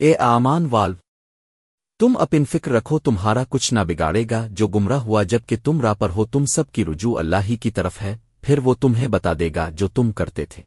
اے آمان والو، تم اپن فکر رکھو تمہارا کچھ نہ بگاڑے گا، جو گمراہ ہوا جبکہ تم راہ پر ہو، تم سب کی رجوع اللہ ہی کی طرف ہے، پھر وہ تمہیں بتا دے گا جو تم کرتے تھے۔